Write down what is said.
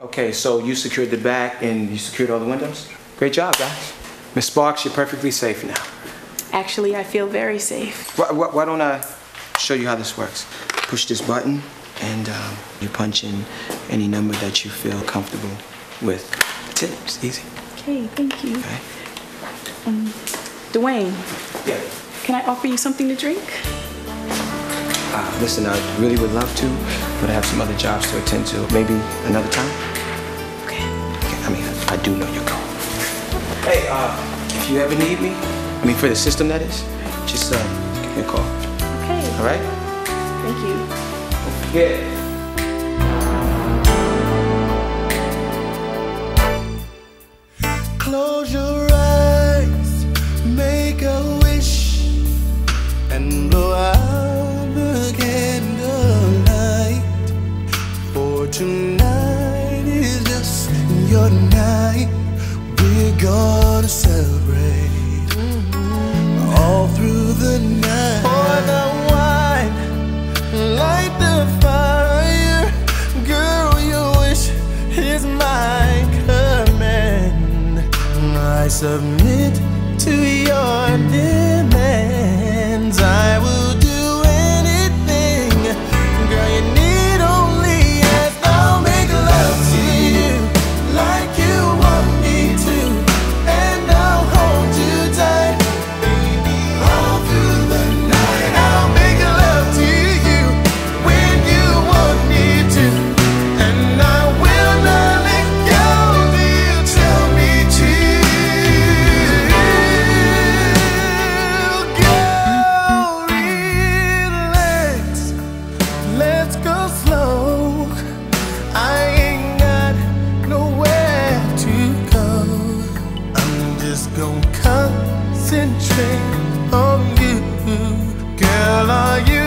Okay, so you secured the back and you secured all the windows? Great job, guys. Miss Sparks, you're perfectly safe now. Actually, I feel very safe. Why, why, why don't I show you how this works? Push this button and um, you punch in any number that you feel comfortable with. That's it, it's easy. Okay, thank you. Okay? Dwayne, Yeah. can I offer you something to drink? Uh, listen, I really would love to, but I have some other jobs to attend to. Maybe another time? Okay. Okay, I mean, I do know you're going. Hey, uh, if you ever need me, I mean, for the system that is, just uh, give me a call. Okay. All right? Thank you. Don't. Close your submit don't concentrate on you. Girl, are you?